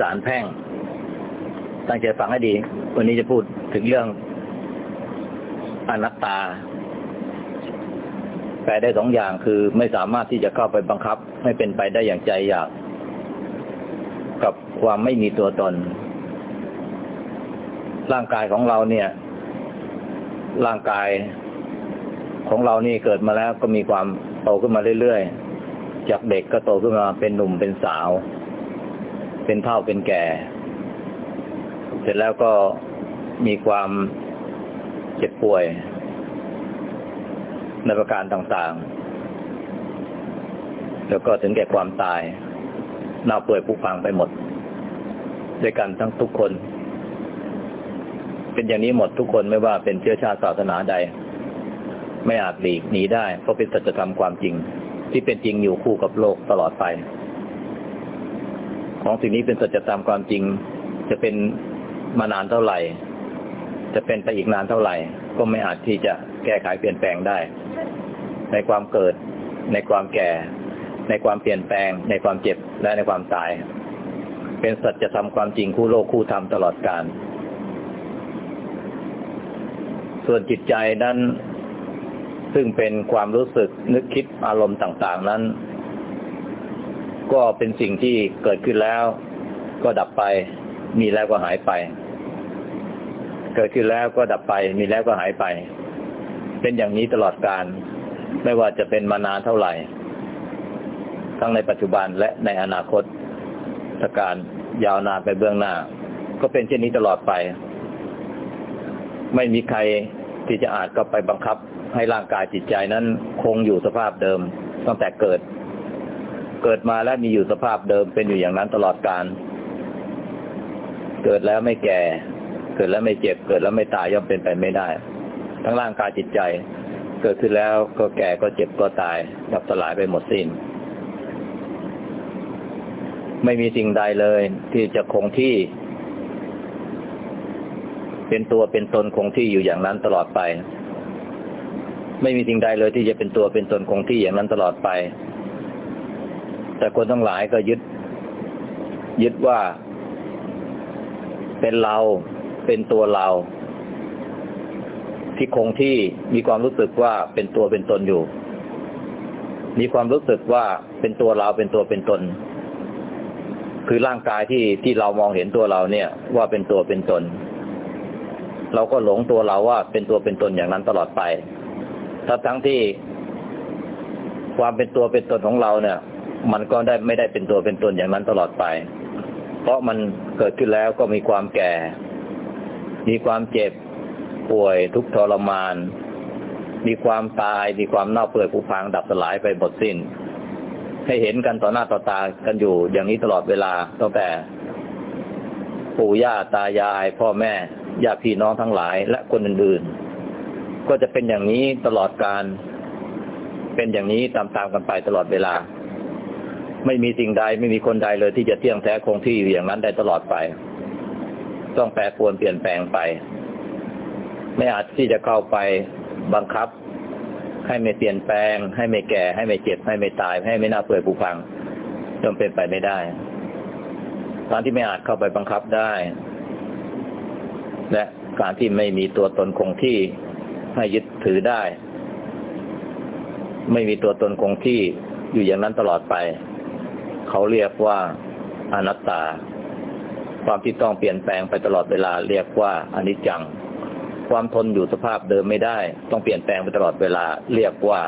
ศาลแพ่ง ตั้งใจฟังให้ดี วันนี้จะพูดถึงเรื่องอนัตตา แปลได้สองอย่างคือไม่สามารถที่จะเข้าไปบังคับ ให้เป็นไปได้อย่างใจอยาก กับความไม่มีตัวตน ร่างกายของเราเนี่ย ร่างกายของเรานี่เกิดมาแล้วก็มีความโตขึ้นมาเรื่อยๆ จากเด็กก็โตขึ้นมาเป็นหนุ่มเป็นสาว เป็นเฒ่าเป็นแก่ เสร็จแล้วก็มีความเจ็บป่วย ในประการต่างๆ แล้วก็ถึงแก่ความตายน่าป่วยผุพังไปหมด ด้วยกันทั้งทุกคน เป็นอย่างนี้หมดทุกคนไม่ว่าเป็นเชื้อชาติศาสนาใด ไม่อาจหลีกหนีได้เพราะเป็นสัจธรรมความจริง ที่เป็นจริงอยู่คู่กับโลกตลอดไป ของสิ่งนี้เป็นสัจธรรมความจริง จะเป็นมานานเท่าไหร่ จะเป็นไปอีกนานเท่าไหร่ ก็ไม่อาจที่จะแก้ไขเปลี่ยนแปลงได้ ในความเกิด ในความแก่ ในความเปลี่ยนแปลง ในความเจ็บและในความตาย เป็นสัจธรรมความจริงคู่โลกคู่ธรรมตลอดกาลส่วนจิตใจนั้นซึ่งเป็นความรู้สึกนึกคิดอารมณ์ต่าง ๆ นั้น ก็เป็นสิ่งที่เกิดขึ้นแล้ว ก็ดับไป มีแล้วก็หายไป เกิดขึ้นแล้วก็ดับไป มีแล้วก็หายไป เป็นอย่างนี้ตลอดการ ไม่ว่าจะเป็นมานานเท่าไหร่ ทั้งในปัจจุบันและในอนาคตถ้าการยาวนานไปเบื้องหน้า ก็เป็นเช่นนี้ตลอดไป ไม่มีใครที่จะอาจก็ไปบังคับให้ร่างกายจิตใจนั้นคงอยู่สภาพเดิมตั้งแต่เกิด เกิดมาแล้วมีอยู่สภาพเดิมเป็นอยู่อย่างนั้นตลอดการเกิดแล้วไม่แก่ เกิดแล้วไม่เจ็บ เกิดแล้วไม่ตายย่อมเป็นไปไม่ได้ ทั้งร่างกายจิตใจ เกิดขึ้นแล้วก็แก่ก็เจ็บก็ตายดับสลายไปหมดสิน้น ไม่มีสิ่งใดเลย ที่จะคงที่ เป็นตัวเป็นตนคงที่อยู่อย่างนั้นตลอดไป ไม่มีสิ่งใดเลยที่จะเป็นตัวเป็นตนคงที่อย่างนั้นตลอดไป แต่คนทั้งหลายก็ยึด ยึดว่า เป็นเราเป็นตัวเรา ที่คงที่มีความรู้สึกว่าเป็นตัวเป็นตนอยู่ มีความรู้สึกว่าเป็นตัวเราเป็นตัวเป็นตน คือร่างกายที่ที่เรามองเห็นตัวเราเนี่ย ว่าเป็นตัวเป็นตน เราก็หลงตัวเราว่าเป็นตัวเป็นตนอย่างนั้นตลอดไปถ้าทั้งที่ความเป็นตัวเป็นตนของเราเนี่ย มันก็ได้ไม่ได้เป็นตัวเป็นตนอย่างนั้นตลอดไป เพราะมันเกิดขึ้นแล้วก็มีความแก่ มีความเจ็บป่วยทุกทรมาน มีความตาย มีความเน่าเปื่อยผุพังดับสลายไปหมดสิน้น ให้เห็นกันต่อหน้าต่อตากันอยู่อย่างนี้ตลอดเวลาตั้งแต่ ปู่ย่าตายาย พ่อแม่ญาติพี่น้องทั้งหลาย และคนอื่นๆ ก็จะเป็นอย่างนี้ตลอดการ เป็นอย่างนี้ตามๆกันไปตลอดเวลา ไม่มีสิ่งใดไม่มีคนใดเลยที่จะเที่ยงแท้คงที่อยู่อย่างนั้นได้ตลอดไป ต้องแปรปรวนเปลี่ยนแปลงไป ไม่อาจที่จะเข้าไปบังคับ ให้ไม่เปลี่ยนแปลง ให้ไม่แก่ ให้ไม่เจ็บ ให้ไม่ตาย ให้ไม่น่าเปื่อยผุพังย่อมเป็นไปไม่ได้การที่ไม่อาจเข้าไปบังคับได้ และการที่ไม่มีตัวตนคงที่ให้ยึดถือได้ ไม่มีตัวตนคงที่อยู่อย่างนั้นตลอดไป เขาเรียกว่าอนัตตา ความที่ต้องเปลี่ยนแปลงไปตลอดเวลาเรียกว่าอนิจจัง ความทนอยู่สภาพเดิมไม่ได้ ต้องเปลี่ยนแปลงไปตลอดเวลา เรียกว่า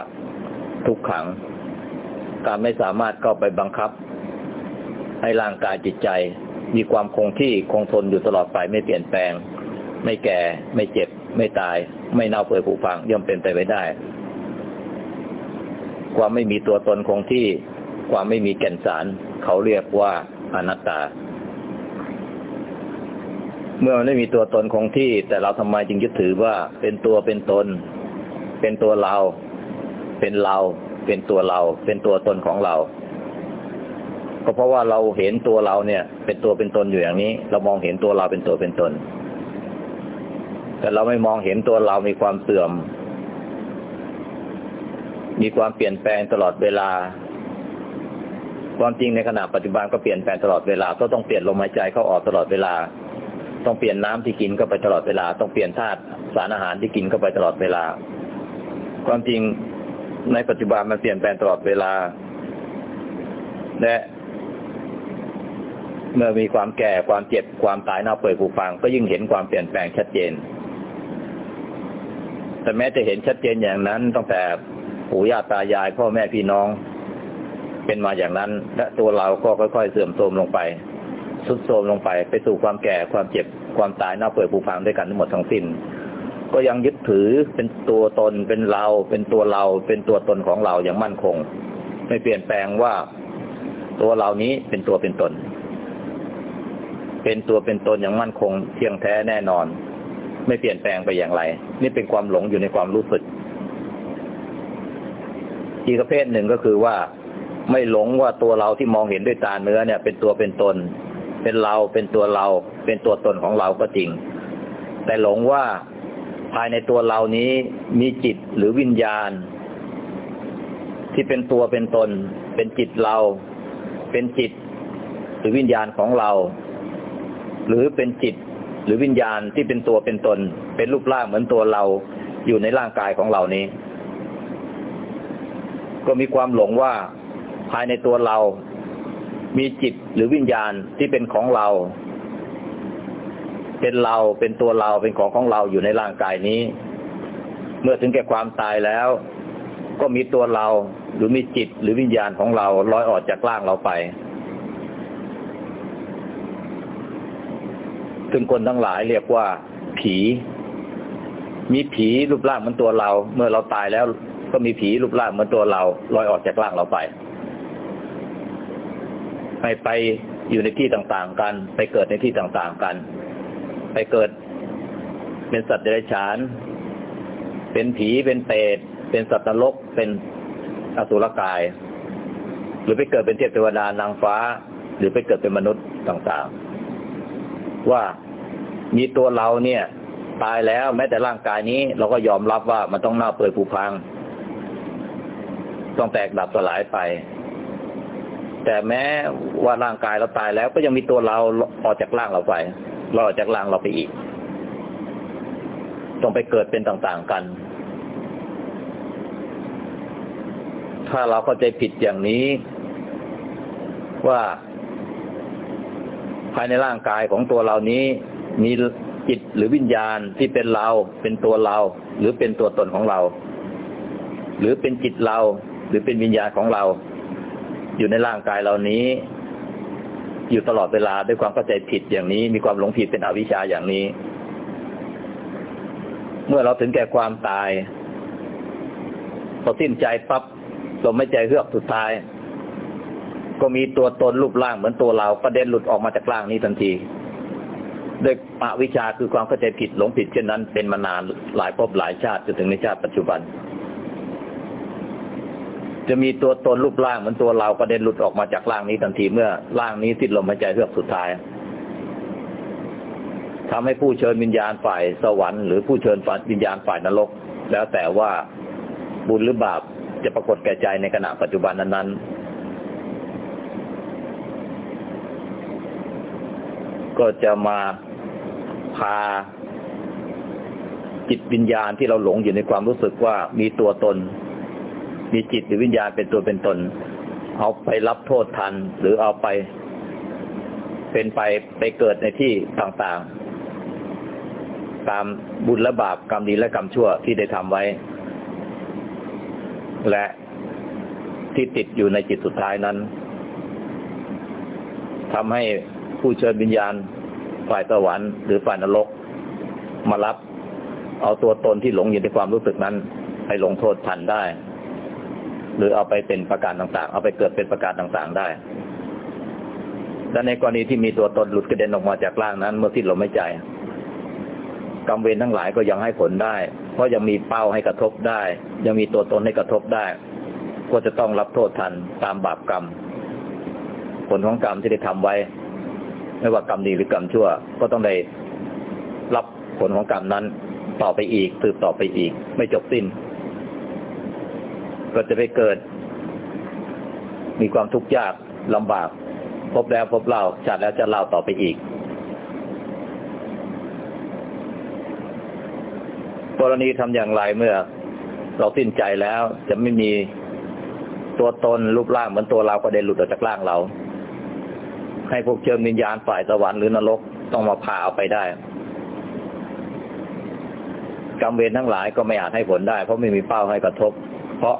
ทุกขัง การไม่สามารถเข้าไปบังคับ ให้ร่างกายจิตใจ มีความคงที่คงทนอยู่ตลอดไปไม่เปลี่ยนแปลง ไม่แก่ ไม่เจ็บ ไม่ตาย ไม่เน่าเปื่อยผุพังย่อมเป็นไปไม่ได้ ความไม่มีตัวตนคงที่ ความไม่มีแก่นสาร เขาเรียกว่าอนัตตา เมื่อมันไม่มีตัวตนคงที่ แต่เราทำไมจึงยึดถือว่าเป็นตัวเป็นตน เป็นตัวเรา เป็นเรา เป็นตัวเรา เป็นตัวตนของเรา ก็เพราะว่าเราเห็นตัวเราเนี่ย เป็นตัวเป็นตนอยู่อย่างนี้ เรามองเห็นตัวเราเป็นตัวเป็นตน แต่เราไม่มองเห็นตัวเรามีความเสื่อมมีความเปลี่ยนแปลงตลอดเวลา ความจริงในขณะปัจจุบันก็เปลี่ยนแปลงตลอดเวลาก็ต้องเปลี่ยนลมหายใจเข้าออกตลอดเวลา ต้องเปลี่ยนน้ำที่กินก็ไปตลอดเวลา ต้องเปลี่ยนธาตุสารอาหารที่กินก็ไปตลอดเวลา ความจริงในปัจจุบันมันเปลี่ยนแปลงตลอดเวลา และเมื่อมีความแก่ความเจ็บความตายเน่าเปื่อยผุพังก็ยิ่งเห็นความเปลี่ยนแปลงชัดเจน แต่แม้จะเห็นชัดเจนอย่างนั้นตั้งแต่ปู่ย่าตายายพ่อแม่พี่น้อง เป็นมาอย่างนั้น และตัวเราก็ค่อยๆเสื่อมโทรมลงไปสุดโทรมลงไป ไปสู่ความแก่ความเจ็บความตายเน่าเปื่อยผุพังด้วยกันทั้งหมดทั้งสิ้น ก็ยังยึดถือเป็นตัวตนเป็นเรา เป็นตัวเรา เป็นตัวตนของเราอย่างมั่นคง ไม่เปลี่ยนแปลงว่า ตัวเรานี้เป็นตัวเป็นตน เป็นตัวเป็นตนอย่างมั่นคงเที่ยงแท้แน่นอน ไม่เปลี่ยนแปลงไปอย่างไร นี่เป็นความหลงอยู่ในความรู้สึกอีกประเภทหนึ่งก็คือว่า ไม่หลงว่าตัวเราที่มองเห็นด้วยตาเนื้อเนี่ย เป็นตัวเป็นตน เป็นเราเป็นตัวเรา เป็นตัวตนของเราก็จริง แต่หลงว่าภายในตัวเรานี้มีจิตหรือวิญญาณ ที่เป็นตัวเป็นตน เป็นจิตเรา เป็นจิต หรือวิญญาณของเรา หรือเป็นจิตหรือวิญญาณที่เป็นตัวเป็นตน เป็นรูปร่างเหมือนตัวเราอยู่ในร่างกายของเรานี้ ก็มีความหลงว่า ภายในตัวเรา มีจิตหรือวิญญาณที่เป็นของเรา เป็นเราเป็นตัวเราเป็นของของเราอยู่ในร่างกายนี้ เมื่อถึงแก่ความตายแล้ว ก็มีตัวเราหรือมีจิตหรือวิญญาณของเราลอยออกจากร่างเราไปซึ่งคนทั้งหลายเรียกว่า ผี มีผีรูปร่างเหมือนตัวเรา เมื่อเราตายแล้วก็มีผีรูปร่างเหมือนตัวเราลอยออกจากร่างเราไป ไปไปอยู่ในที่ต่างๆกัน ไปเกิดในที่ต่างๆกัน ไปเกิดเป็นสัตว์เดรัจฉาน เป็นผีเป็นเปรตเป็นสัตว์นรกเป็นอสุรกาย หรือไปเกิดเป็นเทพเทวดานางฟ้า หรือไปเกิดเป็นมนุษย์ต่างๆ ว่ามีตัวเราเนี่ย ตายแล้วแม้แต่ร่างกายนี้ เราก็ยอมรับว่ามันต้องเน่าเปื่อยผุพัง ต้องแตกดับสลายไป แต่แม้ว่าร่างกายเราตายแล้ว ก็ยังมีตัวเราออกจากร่างเราไปรออกจากร่างเราไปอีกต้องไปเกิดเป็นต่างๆกัน ถ้าเราเข้าใจผิดอย่างนี้ ว่าภายในร่างกายของตัวเรานี้มีจิตหรือวิญญาณที่เป็นเรา เป็นตัวเรา หรือเป็นตัวตนของเรา หรือเป็นจิตเรา หรือเป็นวิญญาณของเรา อยู่ในร่างกายเหล่านี้ อยู่ตลอดเวลาด้วยความเข้าใจผิดอย่างนี้ มีความหลงผิดเป็นอวิชชาอย่างนี้ เมื่อเราถึงแก่ความตายพอสิ้นใจปับ๊บลมไม่ใจเฮือกสุดท้าย ก็มีตัวตนรูปร่างเหมือนตัวเราประเด็นหลุดออกมาจากร่างนี้ทันทีด้วยอวิชชาคือความเข้าใจผิดหลงผิดเช่นนั้นเป็นมานานหลายภพหลายชาติจนถึงในชาติปัจจุบัน จะมีตัวตนรูปร่างเหมือนตัวเราประเด็นหลุดออกมาจากร่างนี้ทันทีเมื่อร่างนี้สิ้นลมหายใจเฮือกสุดท้ายทำให้ผู้เชิญวิญญาณฝ่ายสวรรค์ หรือผู้เชิญฝ่ายวิญญาณฝ่ายนรก แล้วแต่ว่าบุญหรือบาปจะปรากฏแก่ใจในขณะปัจจุบันนั้นๆ ก็จะมาพาจิตวิญญาณที่เราหลงอยู่ในความรู้สึกว่ามีตัวตน มีจิตหรือวิญญาณเป็นตัวเป็นตน เอาไปรับโทษทัน หรือเอาไป เป็นไปไปเกิดในที่ต่างๆ ตามบุญและบาปกรรมดีและกรรมชั่วที่ได้ทำไว้ และที่ติดอยู่ในจิตสุดท้ายนั้นทำให้ผู้เชิญวิญญาณฝ่ายสวรรค์หรือฝ่ายนรก มารับ เอาตัวตนที่หลงอยู่ในความรู้สึกนั้น ให้ลงโทษทันได้ หรือเอาไปเป็นประการต่าง ๆ เอาไปเกิดเป็นประการต่างๆได้ และในกรณีที่มีตัวตนหลุดกระเด็นออกมาจากร่างนั้น เมื่อสิ้นลมหายใจกรรมเวรทั้งหลายก็ยังให้ผลได้ เพราะยังมีเป้าให้กระทบได้ ยังมีตัวตนให้กระทบได้ ก็จะต้องรับโทษทันตามบาปกรรม ผลของกรรมที่ได้ทำไว้ ไม่ว่ากรรมดีหรือกรรมชั่ว ก็ต้องได้รับผลของกรรมนั้น ต่อไปอีกสืบต่อไปอีก ไม่จบสิ้น ก็จะไปเกิด มีความทุกข์ยากลำบาก พบแล้วพบเล่าจัดแล้วจะเล่าต่อไปอีก กรณีทำอย่างไรเมื่อ เราสิ้นใจแล้วจะไม่มีตัวตนรูปร่างเหมือนตัวเราก็ได้หลุดออกจากร่างเรา ให้พวกเชิงวิญญาณฝ่ายสวรรค์หรือนรกต้องมาพาเอาไปได้กรรมเวรทั้งหลายก็ไม่อาจให้ผลได้ เพราะไม่มีเป้าให้กระทบ เพราะ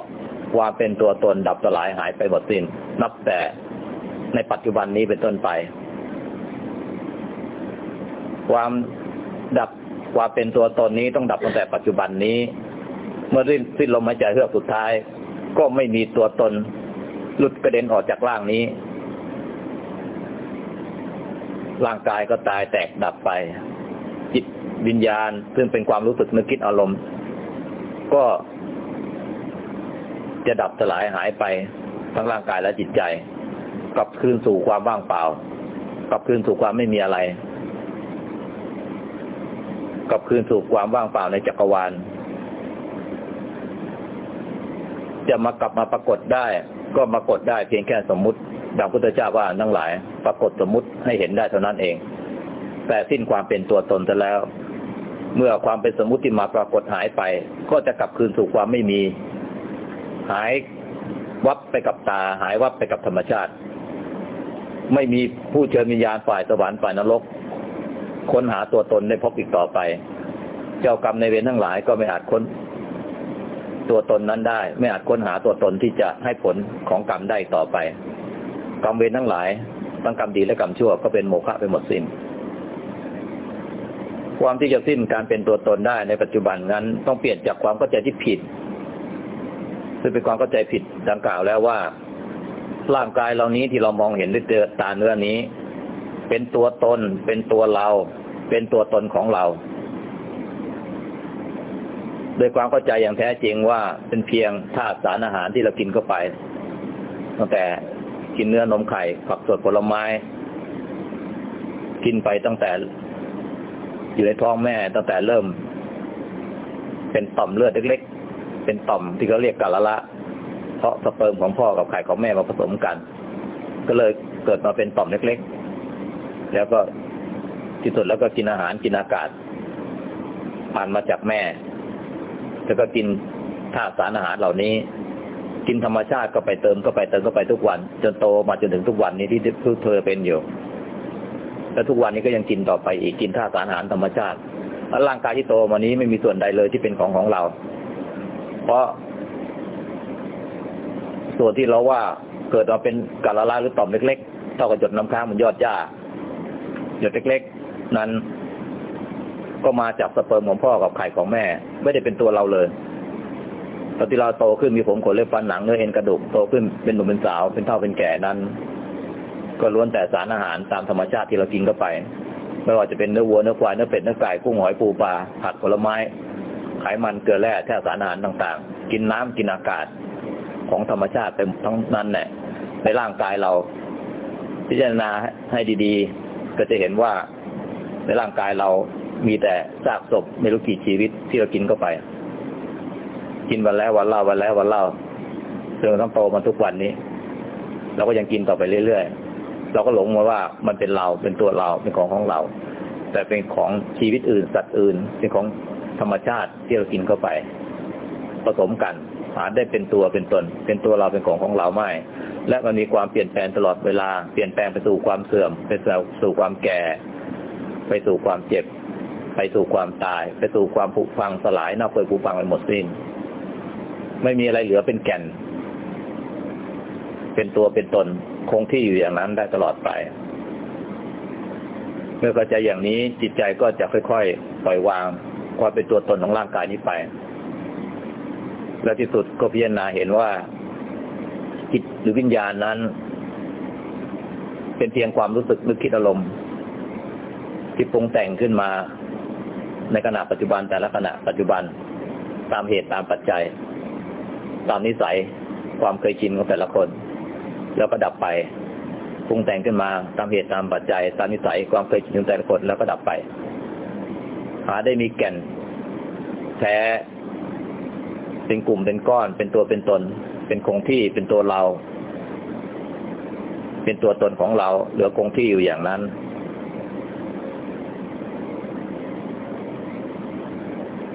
ความเป็นตัวตนดับสลายหายไปหมดสิน้น นับแต่ในปัจจุบันนี้เป็นต้นไป ความดับความเป็นตัวตนนี้ต้องดับตั้งแต่ปัจจุบันนี้ เมื่อสิ้นลมหายใจเฮือกสุดท้าย ก็ไม่มีตัวตนหลุดกระเด็นออกจากร่างนี้ ร่างกายก็ตายแตกดับไป จิตวิญญาณซึ่งเป็นความรู้สึกนึกคิดอารมณ์ ก็ จะดับสลายหายไปทั้งร่างกายและจิตใจ กลับคืนสู่ความว่างเปล่า กลับคืนสู่ความไม่มีอะไร กลับคืนสู่ความว่างเปล่าในจักรวาล จะมากลับมาปรากฏได้ ก็มากฏได้เพียงแค่สมมุติดังพุทธเจ้าว่าทั้งหลาย ปรากฏสมมุติให้เห็นได้เท่านั้นเอง แต่สิ้นความเป็นตัวตนจะแล้ว เมื่อความเป็นสมมุติที่มาปรากฏหายไป ก็จะกลับคืนสู่ความไม่มี หายวับไปกับตา หายวับไปกับธรรมชาติ ไม่มีผู้เชิญวิญญาณฝ่ายสวรรค์ฝ่ายนรกค้นหาตัวตนได้พบอีกต่อไป เจ้ากรรมในเวรทั้งหลายก็ไม่อาจค้น ตัวตนนั้นได้ ไม่อาจค้นหาตัวตนที่จะให้ผลของกรรมได้ต่อไป กรรมเวรทั้งหลายทั้งกรรมดีและกรรมชั่วก็เป็นโมฆะไปหมดสิน้น ความที่จะสิ้นการเป็นตัวตนได้ในปัจจุบันนั้น ต้องเปลี่ยนจากความเข้าใจที่ผิด ซึ่งเป็นความเข้าใจผิดดังกล่าวแล้วว่า ร่างกายเหล่านี้ที่เรามองเห็นด้วยตาเนื้อนี้ เป็นตัวตน เป็นตัวเรา เป็นตัวตนของเราโดยความเข้าใจอย่างแท้จริงว่าเป็นเพียงธาตุสารอาหารที่เรากินเข้าไปตั้งแต่กินเนื้อนมไข่ผักสดผลไม้ กินไปตั้งแต่ อยู่ในท้องแม่ตั้งแต่เริ่ม เป็นต่อมเลือดเล็ก เป็นต่อมที่เขาเรียกกาละละ เพราะสเปิร์มของพ่อกับไข่ของแม่มาผสมกัน ก็เลยเกิดมาเป็นต่อมเล็กๆ แล้วก็ที่สุดแล้วก็กินอาหารกินอากาศ ผ่านมาจากแม่ แล้วก็กินธาตุสารอาหารเหล่านี้ กินธรรมชาติก็ไปเติมก็ไปเติมก็ไปทุกวัน จนโตมาจนถึงทุกวันนี้ที่เธอเป็นอยู่แล้วทุกวันนี้ก็ยังกินต่อไปอีกกินธาตุสารอาหารธรรมชาติแล้วร่างกายที่โตมานี้ไม่มีส่วนใดเลยที่เป็นของของเรา เพราะส่วนที่เราว่าเกิดมาเป็นกาละลาหรือต่อมเล็กๆเท่ากับหยดน้ำค้างมันยอดหญ้าหยดเล็กๆ นั้น ก็มาจากสเปิร์มของพ่อกับไข่ของแม่ ไม่ได้เป็นตัวเราเลยตอนที่เราโตขึ้นมีผมขนเล็บฟันหนังเนื้อเอ็นกระดูกโตขึ้นเป็นหนุ่มเป็นสาวเป็นเท่าเป็นแก่นั้น ก็ล้วนแต่สารอาหารตามธรรมชาติที่เรากินเข้าไปไม่ว่าจะเป็นเนื้อวัวเนื้อควายเนื้อเป็ดเนื้อไก่กุ้งหอยปูปลาผักผลไม้ ไขมันเกลือแร่แท้สารอาหารต่าง ๆ กินน้ำกินอากาศของธรรมชาติเต็มทั้งนั้นแหละในร่างกายเรา พิจารณาให้ดีๆ ก็จะเห็นว่าในร่างกายเรามีแต่ซากศพไม่รู้กี่ชีวิตที่เรากินเข้าไป กินวันแล้ววันเล่าวันแล้ววันเล่าจนต้องโตมาทุกวันนี้ เราก็ยังกินต่อไปเรื่อยๆ เราก็หลงมาว่ามันเป็นเราเป็นตัวเราเป็นของของเรา แต่เป็นของชีวิตอื่นสัตว์อื่น เป็นของ ธรรมชาติที่เรากินเข้าไป ผสมกันหาได้เป็นตัวเป็นตน เป็นตัวเราเป็นของของเราไม่ และมันมีความเปลี่ยนแปลงตลอดเวลาเปลี่ยนแปลงไปสู่ความเสื่อม ไปสู่ความแก่ ไปสู่ความเจ็บ ไปสู่ความตาย ไปสู่ความผุพังสลายน่าเปื่อยผุพังไปหมดสิ้น ไม่มีอะไรเหลือเป็นแก่น เป็นตัวเป็นตนคงที่อยู่อย่างนั้นได้ตลอดไปเมื่อเข้าใจอย่างนี้จิตใจก็จะค่อยๆปล่อยวาง ความเป็นตัวตนของร่างกายนี้ไป และที่สุดก็พิจารณาเห็นว่าจิตหรือวิญญาณนั้น เป็นเพียงความรู้สึกนึกคิดอารมณ์ที่ปรุงแต่งขึ้นมาในขณะปัจจุบันแต่ละขณะปัจจุบันตามเหตุตามปัจจัย ตามนิสัยความเคยชินของแต่ละคน แล้วก็ดับไปปรุงแต่งขึ้นมาตามเหตุตามปัจจัย ตามนิสัยความเคยชินของแต่ละคนแล้วก็ดับไป หาได้มีแก่นแท้เป็นกลุ่มเป็นก้อน เป็นตัวเป็นตน เป็นคงที่เป็นตัวเรา เป็นตัวตนของเรา เหลือคงที่อยู่อย่างนั้น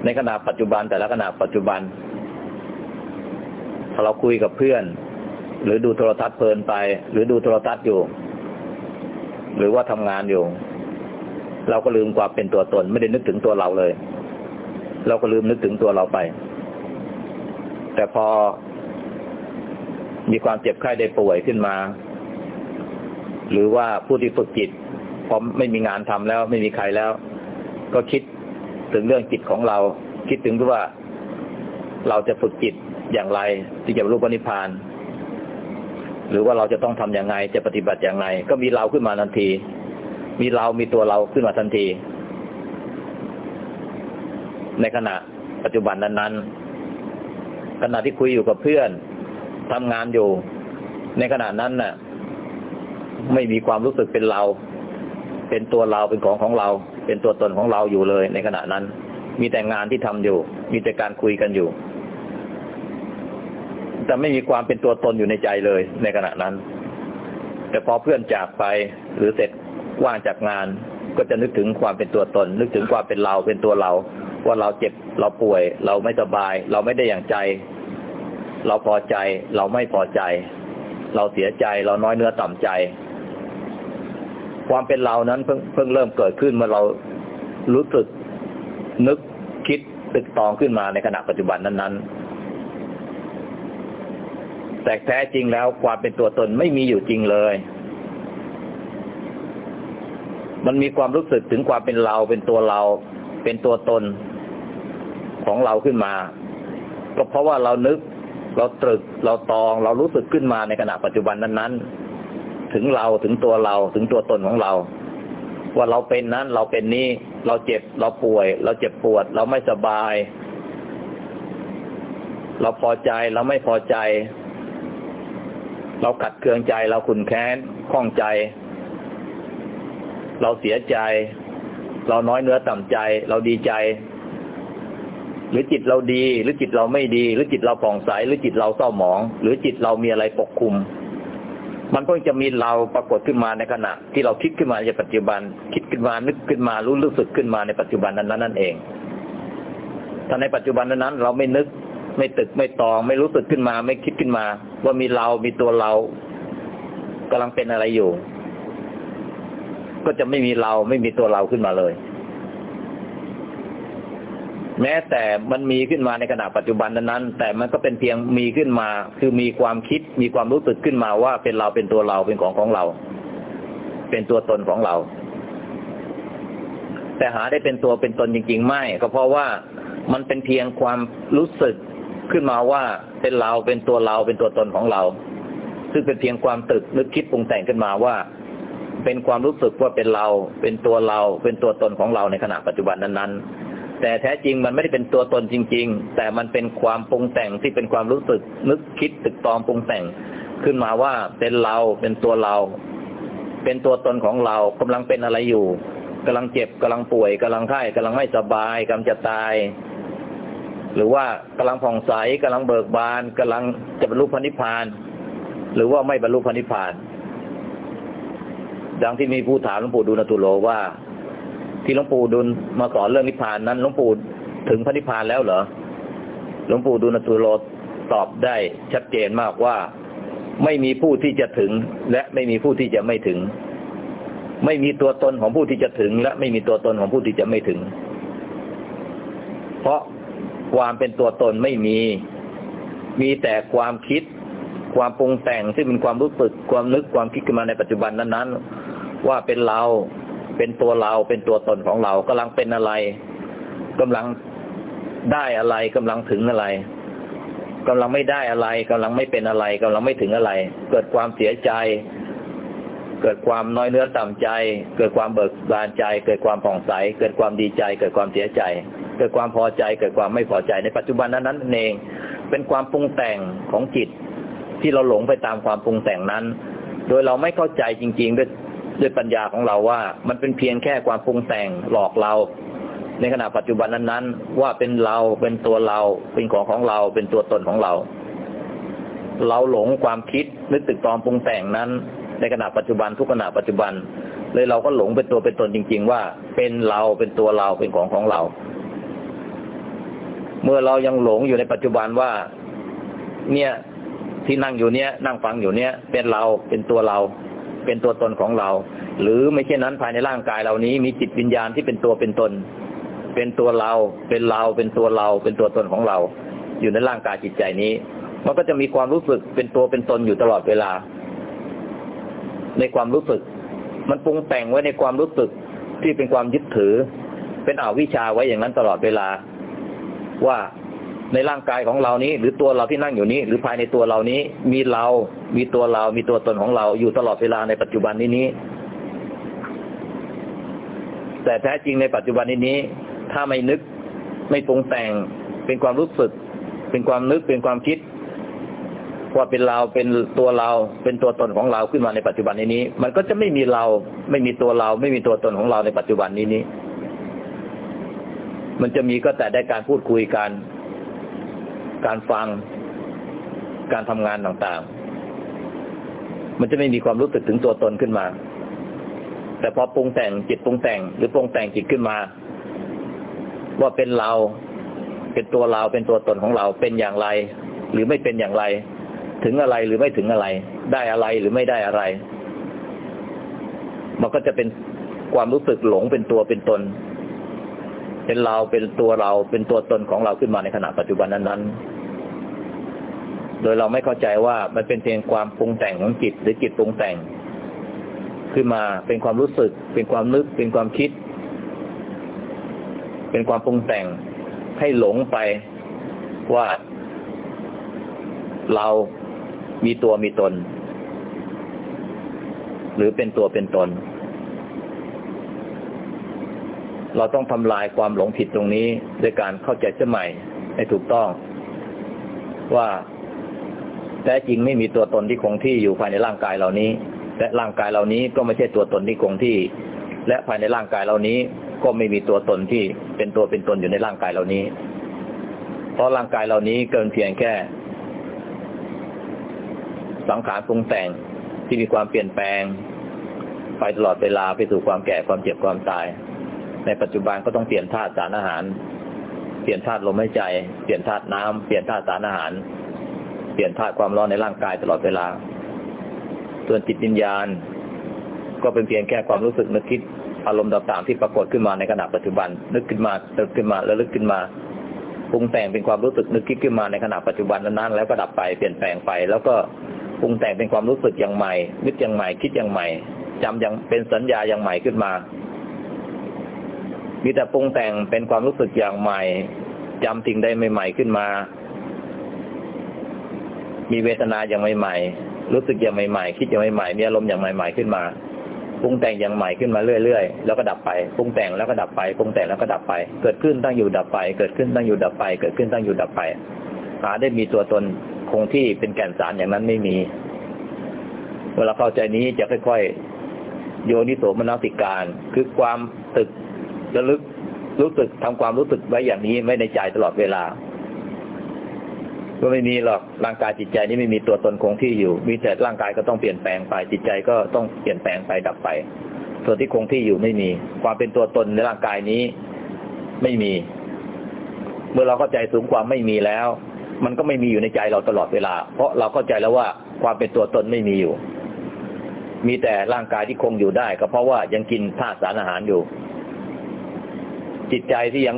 ในขณะปัจจุบันแต่ละขณะปัจจุบันพอเราคุยกับเพื่อน หรือดูโทรทัศน์เพลินไป หรือดูโทรทัศน์อยู่ หรือว่าทำงานอยู่ เราก็ลืมความเป็นตัวตน ไม่ได้นึกถึงตัวเราเลย เราก็ลืมนึกถึงตัวเราไป แต่พอมีความเจ็บไข้ได้ป่วยขึ้นมา หรือว่าผู้ที่ฝึกจิตพอไม่มีงานทำแล้ว ไม่มีใครแล้ว ก็คิดถึงเรื่องจิตของเรา คิดถึงว่าเราจะฝึกจิตอย่างไรที่จะรรลุปณิพาน หรือว่าเราจะต้องทํำยังไงจะปฏิบัติอย่างไรก็มีเราขึ้นมาทันที มีเรามีตัวเราขึ้นมาทันที ในขณะปัจจุบันนั้นๆขณะที่คุยอยู่กับเพื่อนทำงานอยู่ ในขณะนั้นน่ะ ไม่มีความรู้สึกเป็นเรา เป็นตัวเราเป็นของของเรา เป็นตัวตนของเราอยู่เลย ในขณะนั้น มีแต่งานที่ทำอยู่ มีแต่การคุยกันอยู่แต่ไม่มีความเป็นตัวตนอยู่ในใจเลย ในขณะนั้น แต่พอเพื่อนจากไปหรือเสร็จ ว่างจากงาน ก็จะนึกถึงความเป็นตัวตน นึกถึงความเป็นเราเป็นตัวเรา ว่าเราเจ็บเราป่วย เราไม่สบาย เราไม่ได้อย่างใจ เราพอใจ เราไม่พอใจ เราเสียใจเราน้อยเนื้อต่ำใจ ความเป็นเรานั้นเพิ่งเพิ่งเริ่มเกิดขึ้นเมื่อเรารู้สึกนึกคิดตึกตองขึ้นมาในขณะปัจจุบันนั้น ๆ แต่แท้จริงแล้วความเป็นตัวตนไม่มีอยู่จริงเลย มันมีความรู้สึกถึงความเป็นเรา เป็นตัวเรา เป็นตัวตนของเราขึ้นมา ก็เพราะว่าเรานึก เราตรึก เราตอง เรารู้สึกขึ้นมาในขณะปัจจุบันนั้น ๆ ถึงเราถึงตัวเราถึงตัวตนของเรา ว่าเราเป็นนั้น เราเป็นนี้ เราเจ็บ เราป่วย เราเจ็บปวด เราไม่สบาย เราพอใจ เราไม่พอใจ เราขัดเคืองใจ เราขุนแค้นข้องใจ เราเสียใจ เราน้อยเนื้อต่ำใจ เราดีใจ หรือจิตเราดี หรือจิตเราไม่ดี หรือจิตเราผ่องใส หรือจิตเราเศร้าหมอง หรือจิตเรามีอะไรปกคลุม มันก็จะมีเราปรากฏขึ้นมาในขณะ ที่เราคิดขึ้นมาในปัจจุบัน คิดขึ้นมานึกขึ้นมารู้รู้สึกขึ้นมาในปัจจุบันนั้นนั่นเองถ้าในปัจจุบันนั้น เราไม่นึกไม่ตึกไม่ตอง ไม่รู้สึกขึ้นมา ไม่คิดขึ้นมา ว่ามีเรา มีตัวเรากำลังเป็นอะไรอยู่ ก็จะไม่มีเราไม่มีตัวเราขึ้นมาเลย แม้แต่มันมีขึ้นมาในขณะปัจจุบันนั้น แต่มันก็เป็นเพียงมีขึ้นมา คือมีความคิดมีความรู้สึกขึ้นมาว่าเป็นเราเป็นตัวเราเป็นของของเรา เป็นตัวตนของเรา แต่หาได้เป็นตัวเป็นตนจริง ๆ ไม่ ก็เพราะว่ามันเป็นเพียงความรู้สึกขึ้นมาว่าเป็นเราเป็นตัวเราเป็นตัวตนของเรา ซึ่งเป็นเพียงความตึกนึกคิดปรุงแต่งขึ้นมาว่า เป็นความรู้สึกว่าเป็นเรา เป็นตัวเรา เป็นตัวตนของเราในขณะปัจจุบันนั้นๆ แต่แท้จริงมันไม่ได้เป็นตัวตนจริง ๆ แต่มันเป็นความปรุงแต่งที่เป็นความรู้สึก นึกคิดตึกตองปรุงแต่งขึ้นมาว่าเป็นเรา เป็นตัวเรา เป็นตัวตนของเรากำลังเป็นอะไรอยู่กำลังเจ็บกำลังป่วยกำลังไข้กำลังไม่สบายกำลังจะตาย หรือว่ากำลังผ่องใสกำลังเบิกบานกำลังจะบรรลุพระนิพพาน หรือว่าไม่บรรลุพระนิพพาน ดังที่มีผู้ถามหลวงปู่ดูลตุโลว่า ที่หลวงปู่ดุลมาสอนเรื่องนิพพานนั้นหลวงปู่ถึงพระนิพพานแล้วเหรอหลวงปู่ดุลตุโลตอบได้ชัดเจนมากว่าไม่มีผู้ที่จะถึง และไม่มีผู้ที่จะไม่ถึง ไม่มีตัวตนของผู้ที่จะถึง และไม่มีตัวตนของผู้ที่จะไม่ถึง เพราะความเป็นตัวตนไม่มี มีแต่ความคิด ความปรุงแต่งที่เป็นความรู้สึก ความนึกความคิดขึ้นมาในปัจจุบันนั้น ว่าเป็นเรา เป็นตัวเรา เป็นตัวตนของเรากำลังเป็นอะไรกำลังได้อะไรกำลังถึงอะไรกำลังไม่ได้อะไรกำลังไม่เป็นอะไรกำลังไม่ถึงอะไร เกิดความเสียใจ เกิดความน้อยเนื้อต่ำใจ เกิดความเบิกบานใจ เกิดความผ่องใส เกิดความดีใจ เกิดความเสียใจ เกิดความพอใจ เกิดความไม่พอใจ ในปัจจุบันนั้นนั้นเอง เป็นความปรุงแต่งของจิตที่เราหลงไปตามความปรุงแต่งนั้น โดยเราไม่เข้าใจจริง ๆ ด้วย ด้วยปัญญาของเราว่า มันเป็นเพียงแค่ความปรุงแต่งหลอกเรา ในขณะปัจจุบันนั้นๆ ว่าเป็นเราเป็นตัวเราเป็นของของเราเป็นตัวตนของเรา เราหลงความคิดนึกตึกตอมปรุงแต่งนั้น ในขณะปัจจุบันทุกขณะปัจจุบัน เลยเราก็หลงเป็นตัวเป็นตนจริง ๆ ว่าเป็นเราเป็นตัวเราเป็นของของเรา เมื่อเรายังหลงอยู่ในปัจจุบันว่า เนี่ยที่นั่งอยู่เนี้ยนั่งฟังอยู่เนี้ยเป็นเราเป็นตัวเรา เป็นตัวตนของเรา หรือไม่เช่นนั้นภายในร่างกายเหล่านี้มีจิตวิญญาณที่เป็นตัวเป็นตน เป็นตัวเรา เป็นเรา เป็นตัวเรา เป็นตัวตนของเรา อยู่ในร่างกายจิตใจนี้ มันก็จะมีความรู้สึกเป็นตัวเป็นตนอยู่ตลอดเวลา ในความรู้สึก มันปรุงแต่งไว้ในความรู้สึกที่เป็นความยึดถือ เป็นอวิชชาไว้อย่างนั้นตลอดเวลา ว่า ในร่างกายของเรานี้ หรือตัวเราที่นั่งอยู่นี้ หรือภายในตัวเรานี้ มีเรา มีตัวเรา มีตัวตนของเราอยู่ตลอดเวลาในปัจจุบันนี้นี้ แต่แท้จริงในปัจจุบันนี้นี้ ถ้าไม่นึกไม่ปรุงแต่งเป็นความรู้สึก เป็นความนึกเป็นความคิดว่าเป็นเราเป็นตัวเราเป็นตัวตนของเราขึ้นมาในปัจจุบันนี้นี้ มันก็จะไม่มีเราไม่มีตัวเรา ไม่มีตัวตนของเราในปัจจุบันนี้นี้ มันจะมีก็แต่ได้การพูดคุยกัน การฟัง การทำงานต่างๆ มันจะไม่มีความรู้สึกถึงตัวตนขึ้นมา แต่พอปรุงแต่งจิตปรุงแต่ง หรือปรุงแต่งจิตขึ้นมา ว่าเป็นเรา เป็นตัวเราเป็นตัวตนของเราเป็นอย่างไร หรือไม่เป็นอย่างไร ถึงอะไรหรือไม่ถึงอะไร ได้อะไรหรือไม่ได้อะไร มันก็จะเป็นความรู้สึกหลงเป็นตัวเป็นตน เป็นเราเป็นตัวเราเป็นตัวตนของเราขึ้นมาในขณะปัจจุบันนั้นๆ โดยเราไม่เข้าใจว่ามันเป็นเพียงความปรุงแต่งของจิตหรือจิตปรุงแต่ง ขึ้นมาเป็นความรู้สึก เป็นความนึก เป็นความคิด เป็นความปรุงแต่งให้หลงไปว่าเรามีตัวมีตน หรือเป็นตัวเป็นตน เราต้องทำลายความหลงผิดตรงนี้ด้วยการเข้าใจเสใหม่ให้ถูกต้อง ว่าแท้จริงไม่มีตัวตนที่คงที่อยู่ภายในร่างกายเหล่านี้ และร่างกายเหล่านี้ก็ไม่ใช่ตัวตนที่คงที่ และภายในร่างกายเหล่านี้ก็ไม่มีตัวตนที่เป็นตัวเป็นตนอยู่ในร่างกายเหล่านี้ เพราะร่างกายเหล่านี้เกินเพียงแค่ สังขารปรุงแต่งที่มีความเปลี่ยนแปลง ไปตลอดเวลาไปสู่ความแก่ความเจ็บความตาย ในปัจจุบันก็ต้องเปลี่ยนธาตุสารอาหาร เปลี่ยนธาตุลมหายใจ เปลี่ยนธาตุน้ำเปลี่ยนธาตุสารอาหาร เปลี่ยนธาตุความร้อนในร่างกายตลอดเวลา ส่วนจิตวิญญาณ ก็เป็นเพียงแค่ความรู้สึกนึกคิดอารมณ์ต่างๆที่ปรากฏขึ้นมาในขณะปัจจุบัน นึกขึ้นมานึกขึ้นมาแล้วลึกขึ้นมาปรุงแต่งเป็นความรู้สึกนึกคิดขึ้นมาในขณะปัจจุบันนั้นๆแล้วก็ดับไปเปลี่ยนแปลงไป แล้วก็ปรุงแต่งเป็นความรู้สึกอย่างใหม่นึกอย่างใหม่คิดอย่างใหม่จำอย่างเป็นสัญญาอย่างใหม่ขึ้นมา มีแต่ปรุงแต่งเป็นความรู้สึกอย่างใหม่จำสิ่งใดใหม่ ๆ ขึ้นมา มีเวทนาอย่างใหม่ ๆ รู้สึกอย่างใหม่ ๆ คิดอย่างใหม่ ๆ มีอารมณ์อย่างใหม่ ๆ ขึ้นมาปรุงแต่งอย่างใหม่ขึ้นมาเรื่อยๆ แล้วก็ดับไปปรุงแต่งแล้วก็ดับไปปรุงแต่งแล้วก็ดับไป เกิดขึ้นตั้งอยู่ดับไป เกิดขึ้นตั้งอยู่ดับไป เกิดขึ้นตั้งอยู่ดับไป หาได้มีตัวตนคงที่เป็นแก่นสารอย่างนั้นไม่มี เวลาเข้าใจนี้จะค่อยๆ โยนิโสมนสิการ คือความตึก ระลึกรู้สึกทำความรู้สึกไว้อย่างนี้ไม่ในใจตลอดเวลา ก็ไม่มีหรอกร่างกายจิตใจนี่ไม่มีตัวตนคงที่อยู่ มีแต่ร่างกายก็ต้องเปลี่ยนแปลงไปจิตใจก็ต้องเปลี่ยนแปลงไปดับไป ส่วนที่คงที่อยู่ไม่มี ความเป็นตัวตนในร่างกายนี้ไม่มี เมื่อเราเข้าใจสูงความไม่มีแล้ว มันก็ไม่มีอยู่ในใจเราตลอดเวลา เพราะเราเข้าใจแล้วว่าความเป็นตัวตนไม่มีอยู่ มีแต่ร่างกายที่คงอยู่ได้ ก็เพราะว่ายังกินธาตุสารอาหารอยู่ จิตใจที่ยัง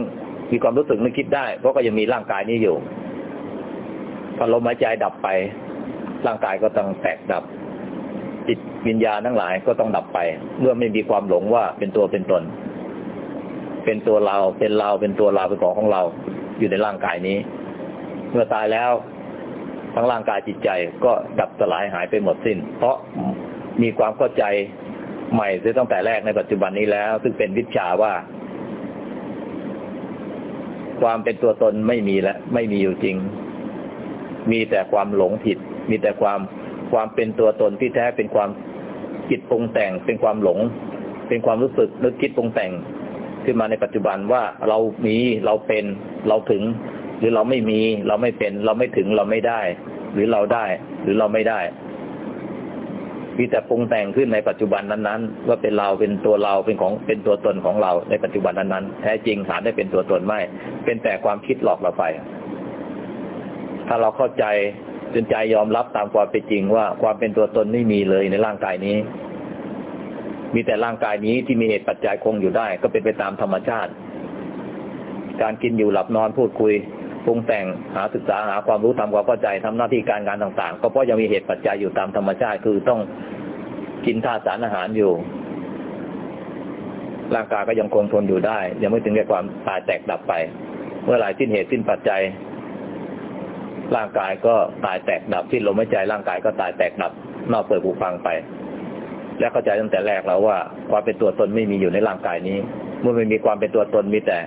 มีความรู้สึกนึกคิดได้ เพราะก็ยังมีร่างกายนี้อยู่พอลมหายใจดับไป ร่างกายก็ต้องแตกดับ จิตวิญญาณทั้งหลายก็ต้องดับไป เมื่อไม่มีความหลงว่าเป็นตัวเป็นตน เป็นตัวเราเป็นเราเป็นตัวเราเป็นของของเรา อยู่ในร่างกายนี้ เมื่อตายแล้วทั้งร่างกายจิตใจก็ดับสลายหายไปหมดสิ้น เพราะมีความเข้าใจใหม่ตั้งแต่แรกในปัจจุบันนี้แล้ว ซึ่งเป็นวิชาว่า ความเป็นตัวตนไม่มีแล้วไม่มีอยู่จริง มีแต่ความหลงผิด มีแต่ความความเป็นตัวตนที่แท้เป็นความจิตปรุงแต่ง เป็นความหลง เป็นความรู้สึกนึกคิดปรุงแต่งขึ้นมาในปัจจุบันว่าเรามีเราเป็นเราถึง หรือเราไม่มี เราไม่เป็น เราไม่ถึงเราไม่ได้ หรือเราได้ หรือเราไม่ได้ มีแต่ปรุงแต่งขึ้นในปัจจุบันนั้นๆ ว่าเป็นเราเป็นตัวเราเป็นของเป็นตัวตนของเราในปัจจุบันนั้นๆ แท้จริงหาได้เป็นตัวตนไม่ เป็นแต่ความคิดหลอกเราไป ถ้าเราเข้าใจจนใจยอมรับตามความเป็นจริงว่าความเป็นตัวตนไม่มีเลยในร่างกายนี้ มีแต่ร่างกายนี้ที่มีเหตุปัจจัยคงอยู่ได้ ก็เป็นไปตามธรรมชาติ การกินอยู่หลับนอนพูดคุย ปรุงแต่งหาศึกษาหาความรู้ทำความเข้าใจทำหน้าที่การงานต่างๆ ก็เพราะยังมีเหตุปัจจัยอยู่ตามธรรมชาติ คือต้องกินธาตุสารอาหารอยู่ ร่างกายก็ยังคงทนอยู่ได้ ยังไม่ถึงแก่ความตายแตกดับไป เมื่อไหร่สิ้นเหตุสิ้นปัจจัย ร่างกายก็ตายแตกดับสิ้นลมหายใจร่างกายก็ตายแตกดับนอกเปิดผูฟังไป และเข้าใจตั้งแต่แรกแล้วว่า ความเป็นตัวตนไม่มีอยู่ในร่างกายนี้ เมื่อไม่มีความเป็นตัวตนมีแต่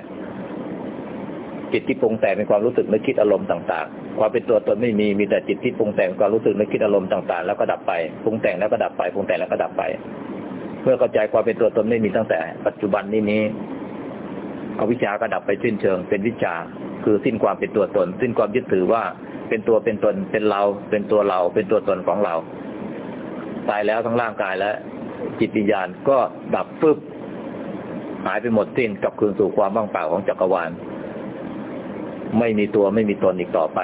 จิตที่ปรุงแต่งเป็นความรู้สึกนึกคิดอารมณ์ต่างๆ ความเป็นตัวตนไม่มีมีแต่จิตที่ปรุงแต่งความรู้สึกนึกคิดอารมณ์ต่างๆ แล้วก็ดับไปปรุงแต่งแล้วก็ดับไปปรุงแต่งแล้วก็ดับไปเมื่อเข้าใจความเป็นตัวตนไม่มีตั้งแต่ ปัจจุบันนี้นี้อวิชาก็ดับไปสิ้นเชิง เป็นวิชาคือสิ้นความเป็นตัวตน สิ้นความยึดถือว่าเป็นตัวเป็นตนเป็นเรา เป็นตัวเรา เป็นตัวตนของเราตายแล้วทั้งร่างกายและ จิตวิญญาณก็ดับฟึบหายไปหมดสิ้นกลับคืนสู่ความว่างเปล่าของจักรวาล ไม่มีตัวไม่มีตนอีกต่อไป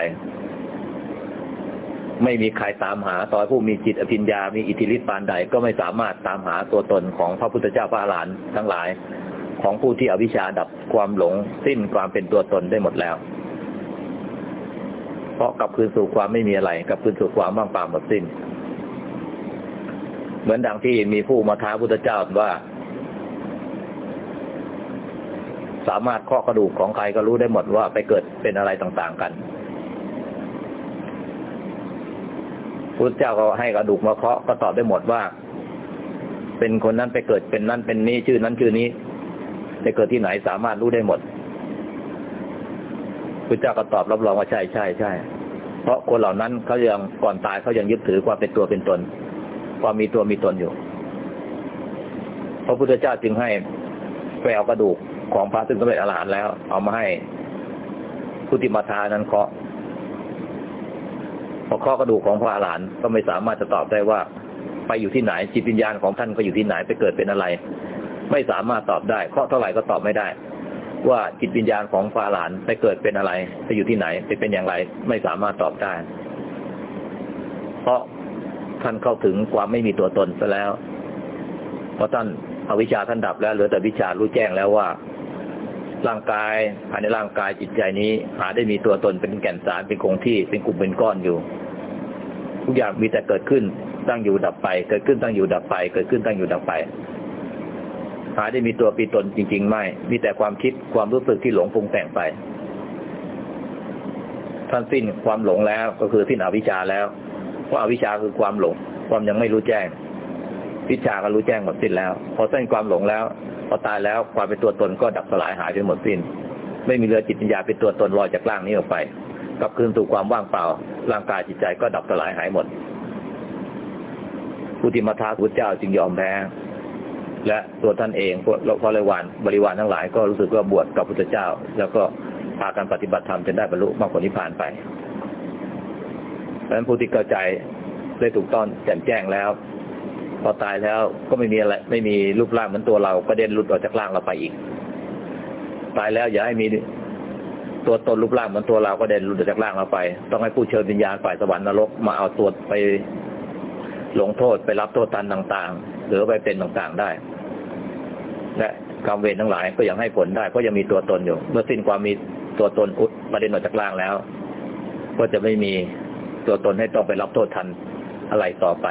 ไม่มีใครตามหาต่อผู้มีจิตอภิญญา มีอิทธิฤทธิ์ปานใด ก็ไม่สามารถตามหาตัวตนของพระพุทธเจ้าพระอรหันต์ทั้งหลาย ของผู้ที่อวิชชาดับความหลง สิ้นความเป็นตัวตนได้หมดแล้ว เพราะกลับคืนสู่ความไม่มีอะไรกลับคืนสู่ความว่างเปล่าหมดสิ้น เหมือนดังที่มีผู้มาท้าพุทธเจ้าว่า สามารถเคาะกระดูกของใครก็รู้ได้หมดว่าไปเกิดเป็นอะไรต่างๆกันพุทธเจ้าก็ให้กระดูกมาเคาะก็ตอบได้หมดว่า เป็นคนนั้นไปเกิดเป็นนั้นเป็นนี้ชื่อนั้นชื่อนี้ไปเกิดที่ไหนสามารถรู้ได้หมดพุทธเจ้าก็ตอบรับรองว่าใช่ใช่ใช่เพราะคนเหล่านั้นเขายังก่อนตายเขายังยึดถือความเป็นตัวเป็นตน ความมีตัวมีตนอยู่พระพุทธเจ้าจึงให้ไปเอากระดูก ของพระซึ่งสำเร็จอรหันต์แล้ว เอามาให้พุทธิมาทานั้นเคาะพอเคาะกระดูกของพระอรหันต์ก็ไม่สามารถจะตอบได้ว่า ไปอยู่ที่ไหนจิตวิญญาณของท่านก็อยู่ที่ไหนไปเกิดเป็นอะไร ไม่สามารถตอบได้เคาะเท่าไหร่ก็ตอบไม่ได้ ว่าจิตวิญญาณของพระอรหันต์ไปเกิดเป็นอะไร ไปอยู่ที่ไหนไปเป็นอย่างไร ไม่สามารถตอบได้ เพราะท่านเข้าถึงความไม่มีตัวตนซะแล้ว เพราะท่านอวิชชาท่านดับแล้วเหลือแต่วิชารู้แจ้งแล้วว่า ร่างกายภายในร่างกายจิตใจนี้หาได้มีตัวตนเป็นแก่นสารเป็นคงที่เป็นกลุ่มเป็นก้อนอยู่ ทุกอย่างมีแต่เกิดขึ้นตั้งอยู่ดับไป เกิดขึ้นตั้งอยู่ดับไป เกิดขึ้นตั้งอยู่ดับไป หาได้มีตัวปีตนจริง ๆ ไม่ มีแต่ความคิดความรู้สึกที่หลงปรุงแต่งไปท่านสิ้นความหลงแล้วก็คือสิ้นอวิชชาแล้วเพราะอวิชชาคือความหลง ความยังไม่รู้แจ้งวิชาก็รู้แจ้งหมดสิ้นแล้ว พอสิ้นความหลงแล้ว พอตายแล้วความเป็นตัวตนก็ดับสลายหายไปหมดสิ้น ไม่มีเรือจิตวิญญาเป็นตัวตนลอยจากร่างนี้ออกไปกลับคืนสู่ความว่างเปล่า ร่างกายจิตใจก็ดับสลายหายหมด ผู้ที่มาท้าพระเจ้าจึงยอมแพ้และตัวท่านเองพวกพระริวารบริวารทั้งหลายก็รู้สึกว่าบวชกับพระเจ้า แล้วก็พากันปฏิบัติธรรมจนได้บรรลุมรรคผลนิพพานไปดังนั้นผู้ที่เข้าใจได้ถูกต้องแจ่มแจ้งแล้ว พอตายแล้วก็ไม่มีอะไร ไม่มีรูปร่างเหมือนตัวเราก็เด่นหลุดออกจากร่างเราไปอีก ตายแล้วอย่าให้มีตัวตนรูปร่างเหมือนตัวเราก็เด่นหลุดออกจากร่างเราไป ต้องให้ผู้เชิญวิญญาณฝ่ายสวรรค์นรกมาเอาตัวไปลงโทษไปรับโทษตันต่างๆ หรือไปเป็นต่างๆได้ และกรรมเวรทั้งหลายก็ยังให้ผลได้เพราะยังมีตัวตนอยู่ เมื่อสิ้นความมีตัวตนอุดประเด็นออกจากร่างแล้ว ก็จะไม่มีตัวตนให้ต้องไปรับโทษทันอะไรต่อไป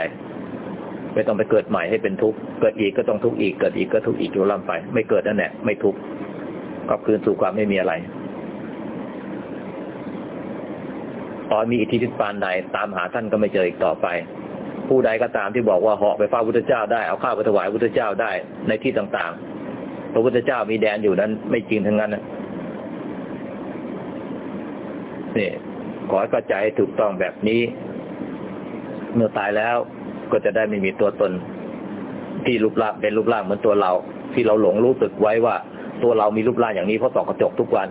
ไม่ต้องไปเกิดใหม่ให้เป็นทุกข์เกิดอีกก็ต้องทุกข์อีกเกิดอีกก็ทุกข์อีกอยู่ล่ำไป ไม่เกิดนั่นแหละไม่ทุกข์กลับคืนสู่ความไม่มีอะไรตอมีอิทธิฤทธิปานใดตามหาท่านก็ไม่เจออีกต่อไป ผู้ใดก็ตามที่บอกว่าเหาะไปเฝ้าพุทธเจ้าได้เอาข้าวไปถวายพุทธเจ้าได้ในที่ต่างๆ พระพุทธเจ้ามีแดนอยู่นั้น ไม่จริงทั้งนั้นนะนี่ขอให้เข้าใจถูกต้องแบบนี้ เมื่อตายแล้ว ก็จะได้ไม่มีตัวตนที่รูปร่างเป็นรูปร่างเหมือนตัวเรา ที่เราหลงรู้สึกไว้ว่า ตัวเรามีรูปร่างอย่างนี้เพราะส่องกระจกทุกวัน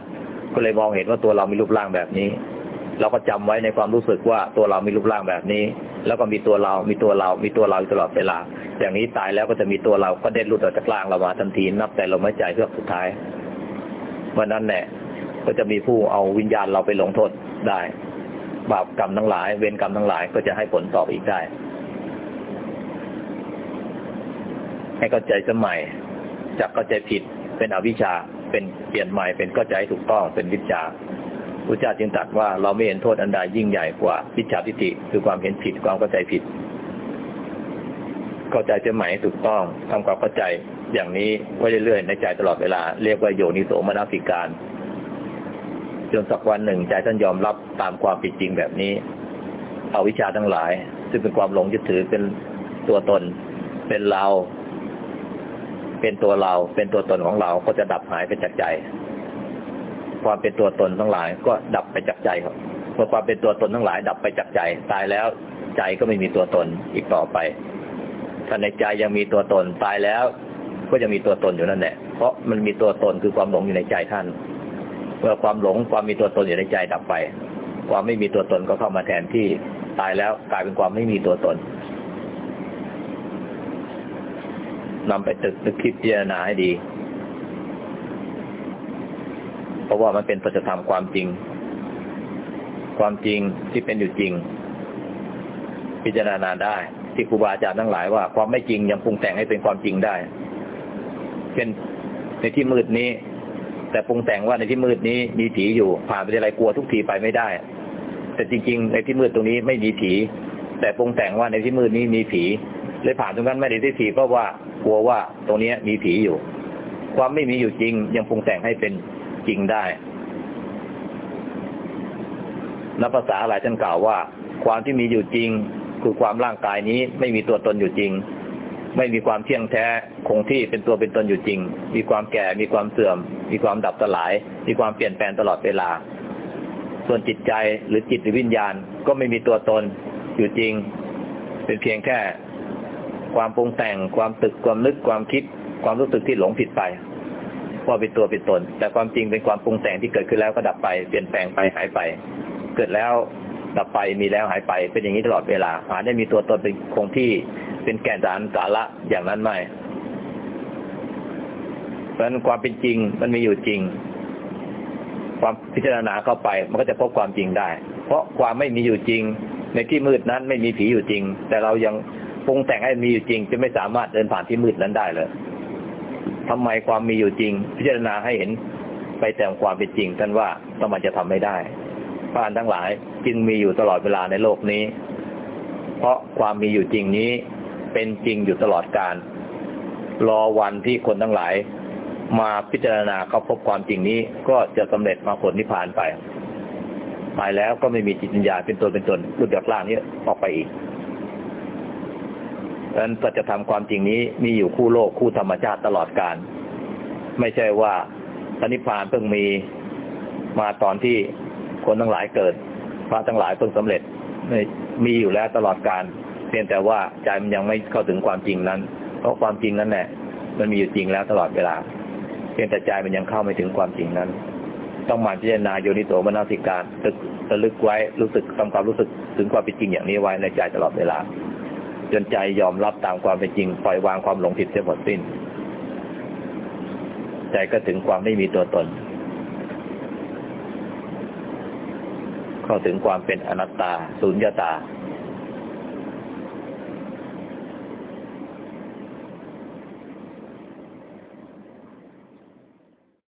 ก็เลยมองเห็นว่าตัวเรามีรูปร่างแบบนี้ เราก็จำไว้ในความรู้สึกว่าตัวเรามีรูปร่างแบบนี้ แล้วก็มีตัวเรา มีตัวเรา มีตัวเราตลอดเวลา อย่างนี้ตายแล้วก็จะมีตัวเราก็เด่นรุดออกจากร่างเรามาทันทีนับแต่ลมหายใจเพื่อสุดท้ายวันนั้นแหละก็จะมีผู้เอาวิญญาณเราไปลงโทษได้ บาปกรรมทั้งหลาย เวรกรรมทั้งหลายก็จะให้ผลตอบอีกได้ ให้เข้าใจสมัยจากเข้าใจผิดเป็นอวิชชาเป็นเปลี่ยนใหม่เป็นเข้าใจถูกต้องเป็นวิชาพระเจ้าจึงตรัสว่าเราไม่เห็นโทษอันใดยิ่งใหญ่กว่าวิชาทิฏฐิคือความเห็นผิดความเข้าใจผิด เข้าใจจะหมายถูกต้องทำความเข้าใจอย่างนี้ไว้เรื่อยๆในใจตลอดเวลา เรียกว่าโยนิโสมนสิการจนสักวันหนึ่งใจท่านยอมรับตามความเป็นจริงแบบนี้ เอาวิชาทั้งหลาย ซึ่งเป็นความหลงยึดถือเป็นตัวตน เป็นเรา เป็นตัวเรา เป็นตัวตนของเราก็จะดับหายไปจากใจ ความเป็นตัวตนทั้งหลายก็ดับไปจากใจครับเมื่อความเป็นตัวตนทั้งหลาย ดับไปจากใจ ตายแล้วใจก็ไม่มีตัวตนอีกต่อไปถ้าในใจยังมีตัวตนตายแล้วก็จะมีตัวตนอยู่นั่นแหละ เพราะมันมีตัวตนคือความหลงอยู่ในใจท่าน เมื่อความหลงความมีตัวตนอยู่ในใจดับไป ความไม่มีตัวตนก็เข้ามาแทนที่ตายแล้วกลายเป็นความไม่มีตัวตน นำไปตึกตึกคิดพิจารณาให้ดี เพราะว่ามันเป็นปัจธรรมความจริง ความจริงที่เป็นอยู่จริง พิจารณาได้ ที่ครูบาอาจารย์ทั้งหลายว่าความไม่จริงยังปรุงแต่งให้เป็นความจริงได้ เช่นในที่มืดนี้ แต่ปรุงแต่งว่าในที่มืดนี้มีผีอยู่ ผ่านไปอะไรกลัวทุกทีไปไม่ได้ แต่จริง ๆ ในที่มืดตรงนี้ไม่มีผี แต่ปรุงแต่งว่าในที่มืดนี้มีผี เลยผ่านตรงนั้นไม่ได้ที่ผีเพราะว่ากลัวว่าตรงนี้มีผีอยู่ ความไม่มีอยู่จริง ยังปรุงแต่งให้เป็นจริงได้นับภาษาหลายท่านกล่าวว่า ความที่มีอยู่จริง คือความร่างกายนี้ไม่มีตัวตนอยู่จริง ไม่มีความเที่ยงแท้คงที่เป็นตัวเป็นตนอยู่จริง มีความแก่มีความเสื่อม มีความดับสลาย มีความเปลี่ยนแปลงตลอดเวลา ส่วนจิตใจหรือจิตหรือวิญญาณก็ไม่มีตัวตนอยู่จริง เป็นเพียงแค่ ความปรุงแต่ง ความตึกความนึกความคิด ความรู้สึกที่หลงผิดไปว่าเป็นตัวเป็นตน แต่ความจริงเป็นความปรุงแต่งที่เกิดขึ้นแล้วก็ดับไปเปลี่ยนแปลงไปหายไป เกิดแล้วดับไปมีแล้วหายไป เป็นอย่างนี้ตลอดเวลาหาได้มีตัวตนเป็นคงที่เป็นแก่นสารสาระอย่างนั้นไม่เพราะนั้นความเป็นจริงมันมีอยู่จริง ความพิจารณาเข้าไปมันก็จะพบความจริงได้ เพราะความไม่มีอยู่จริง ในที่มืดนั้นไม่มีผีอยู่จริง แต่เรายัง ปรุงแต่งให้มีอยู่จริง จะไม่สามารถเดินผ่านที่มืดนั้นได้เลยทำไมความมีอยู่จริง พิจารณาให้เห็นไปแต่ความเป็นจริง ท่านว่าต้องมันจะทำไม่ได้พระอันทั้งหลายจึงมีอยู่ตลอดเวลาในโลกนี้ เพราะความมีอยู่จริงนี้เป็นจริงอยู่ตลอดการ รอวันที่คนทั้งหลาย มาพิจารณาเข้าพบความจริงนี้ ก็จะสำเร็จมาผลนิพพานไปตายแล้วก็ไม่มีจิตวิญญาณเป็นตัวเป็นตนหลุดจากร่างนี้ออกไปอีก ดังนั้นจะทำความจริงนี้มีอยู่คู่โลกคู่ธรรมชาติตลอดการ ไม่ใช่ว่าพระนิพพานเพิ่งมีมาตอนที่คนทั้งหลายเกิด พระทั้งหลายเพิ่งสำเร็จมีอยู่แล้วตลอดการเพียงแต่ว่าใจมันยังไม่เข้าถึงความจริงนั้น เพราะความจริงนั้นแหละมันมีอยู่จริงแล้วตลอดเวลา เพียงแต่ใจมันยังเข้าไม่ถึงความจริงนั้น ต้องมาพิจารณาโยนิโสมนสิการตึกระลึกไว้รู้สึกทำความรู้สึกถึงความเป็นจริงอย่างนี้ไว้ในใจตลอดเวลา จนใจยอมรับตามความเป็นจริง ปล่อยวางความหลงผิดเสียหมดสิ้น ใจก็ถึงความไม่มีตัวตน เข้าถึงความเป็นอนัตตา สุญญาตา